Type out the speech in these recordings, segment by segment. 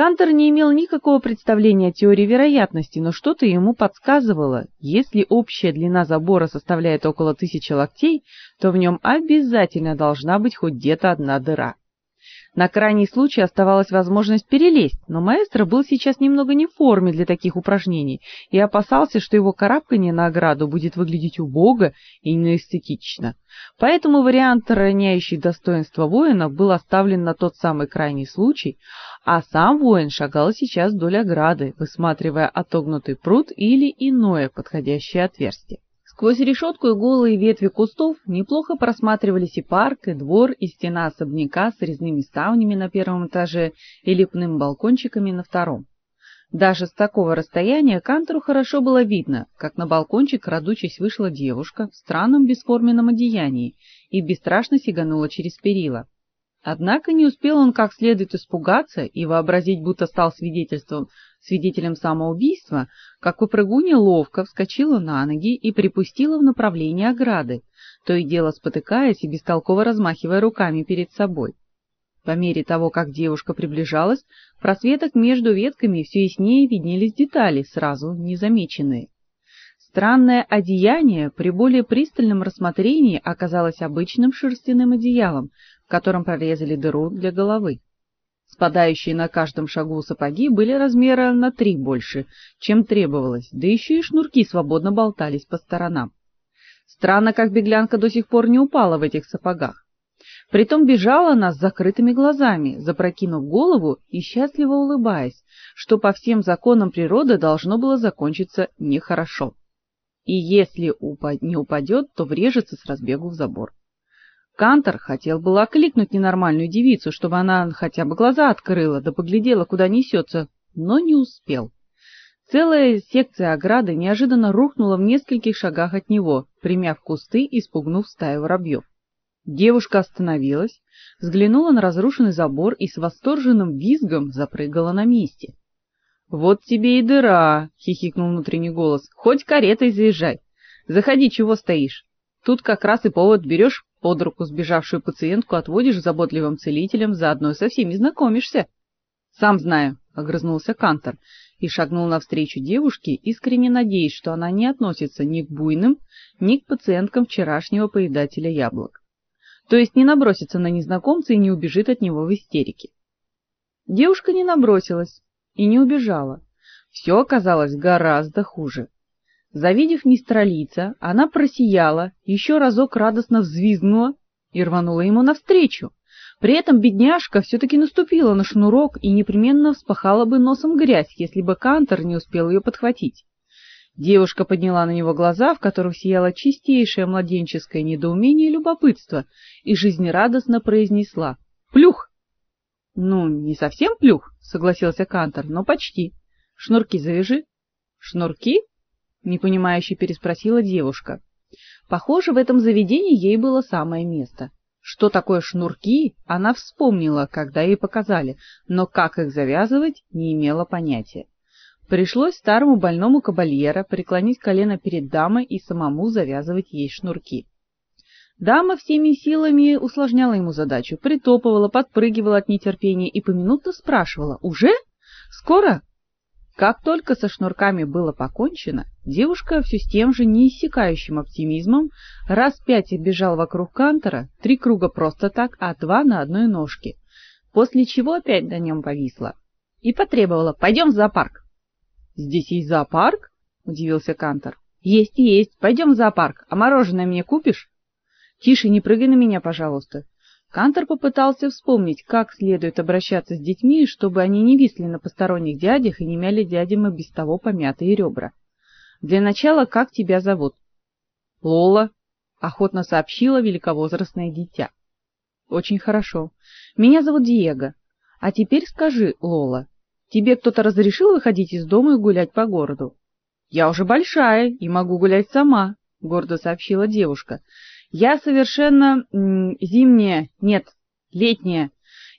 Кантер не имел никакого представления о теории вероятности, но что-то ему подсказывало, если общая длина забора составляет около тысячи локтей, то в нем обязательно должна быть хоть где-то одна дыра. На крайний случай оставалась возможность перелезть, но маэстро был сейчас немного не в форме для таких упражнений и опасался, что его карабкание на ограду будет выглядеть убого и неэстетично. Поэтому вариант, роняющий достоинство воина, был оставлен на тот самый крайний случай, а сам воин шагал сейчас вдоль ограды, высматривая отогнутый пруд или иное подходящее отверстие. Сквозь решетку и голые ветви кустов неплохо просматривались и парк, и двор, и стена особняка с резными ставнями на первом этаже и лепным балкончиками на втором. Даже с такого расстояния Кантору хорошо было видно, как на балкончик, крадучись, вышла девушка в странном бесформенном одеянии и бесстрашно сиганула через перила. Однако не успел он как следует испугаться и вообразить, будто стал свидетельством свидетелем самоубийства, как упрыгуня ловко вскочила на ноги и припустила в направлении ограды, то и дело спотыкаясь и бестолково размахивая руками перед собой. По мере того, как девушка приближалась, в просветах между ветками все яснее виднелись детали, сразу незамеченные. Странное одеяние при более пристальном рассмотрении оказалось обычным шерстяным одеялом, в котором прорезали дыру для головы. Спадающие на каждом шагу сапоги были размера на три больше, чем требовалось, да еще и шнурки свободно болтались по сторонам. Странно, как беглянка до сих пор не упала в этих сапогах. Притом бежала она с закрытыми глазами, запрокинув голову и счастливо улыбаясь, что по всем законам природы должно было закончиться нехорошо. И если упад... не упадет, то врежется с разбегу в забор. Кантор хотел было окликнуть ненормальную девицу, чтобы она хотя бы глаза открыла, да поглядела, куда несется, но не успел. Целая секция ограды неожиданно рухнула в нескольких шагах от него, примяв кусты и спугнув стаю воробьев. Девушка остановилась, взглянула на разрушенный забор и с восторженным визгом запрыгала на месте. Вот тебе и дыра, хихикнул внутренний голос. Хоть каретой заезжай. Заходи, чего стоишь? Тут как раз и повод берешь под руку сбежавшую пациентку отводишь заботливым целителям, заодно со всеми знакомишься. Сам знаю, огрызнулся Кантор и шагнул навстречу девушке, искренне надеясь, что она не относится ни к буйным, ни к пациенткам вчерашнего поедателя яблок. То есть не набросится на незнакомца и не убежит от него в истерике. Девушка не набросилась и не убежала. Все оказалось гораздо хуже. Завидев мистера Лица, она просияла, еще разок радостно взвизгнула и рванула ему навстречу. При этом бедняжка все таки наступила на шнурок и непременно вспахала бы носом грязь, если бы Кантор не успел ее подхватить. Девушка подняла на него глаза, в которых сияло чистейшее младенческое недоумение и любопытство, и жизнерадостно произнесла: "Плюх". Ну, не совсем плюх, согласился Кантор, но почти. Шнурки завяжи. Шнурки? непонимающе переспросила девушка. Похоже, в этом заведении ей было самое место. Что такое шнурки, она вспомнила, когда ей показали, но как их завязывать, не имела понятия. Пришлось старому больному кабальера преклонить колено перед дамой и самому завязывать ей шнурки. Дама всеми силами усложняла ему задачу, притопывала, подпрыгивала от нетерпения и поминутно спрашивала: "Уже? Скоро?" Как только со шнурками было покончено, девушка все с тем же неиссякающим оптимизмом раз пять оббежала вокруг кантора, три круга просто так, а два на одной ножке, после чего опять на нем повисла и потребовала: "Пойдем в зоопарк". "Здесь есть зоопарк?" удивился Кантор. "Есть, есть. Пойдем в зоопарк. А мороженое мне купишь?" "Тише, не прыгай на меня, пожалуйста", Кантор попытался вспомнить, как следует обращаться с детьми, чтобы они не висли на посторонних дядях и не мяли дядям и без того помятые ребра. Для начала, как тебя зовут? Лола, охотно сообщила великовозрастное дитя. Очень хорошо. Меня зовут Диего. А теперь скажи, Лола, тебе кто-то разрешил выходить из дома и гулять по городу? Я уже большая и могу гулять сама, гордо сообщила девушка. Я совершенно зимняя, нет, летняя.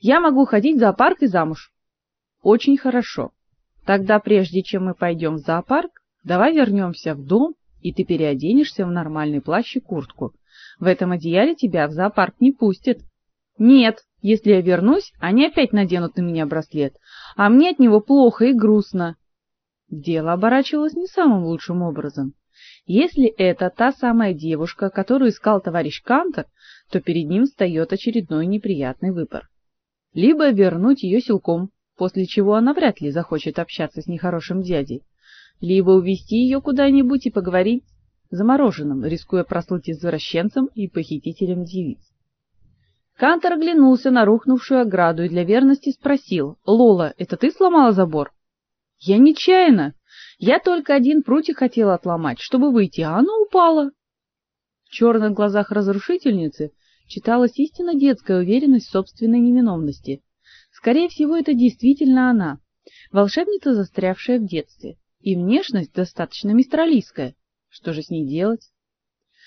Я могу ходить в зоопарк и замуж. Очень хорошо. Тогда прежде чем мы пойдем в зоопарк, давай вернемся в дом, и ты переоденешься в нормальный плащ и куртку. В этом одеяле тебя в зоопарк не пустят. Нет, если я вернусь, они опять наденут на меня браслет. а мне от него плохо и грустно. Дело оборачивалось не самым лучшим образом. Если это та самая девушка, которую искал товарищ Кантер, то перед ним встает очередной неприятный выбор. Либо вернуть ее силком, после чего она вряд ли захочет общаться с нехорошим дядей, либо увести ее куда-нибудь и поговорить замороженным, рискуя прослыть извращенцем и похитителем девиц. Кантор оглянулся на рухнувшую ограду и для верности спросил: "Лола, это ты сломала забор?" "Я нечаянно. Я только один прутик хотела отломать, чтобы выйти, а оно упало". В черных глазах разрушительницы читалась истинно детская уверенность в собственной невиновности. Скорее всего, это действительно она, волшебница, застрявшая в детстве, и внешность достаточно мистралийская. Что же с ней делать?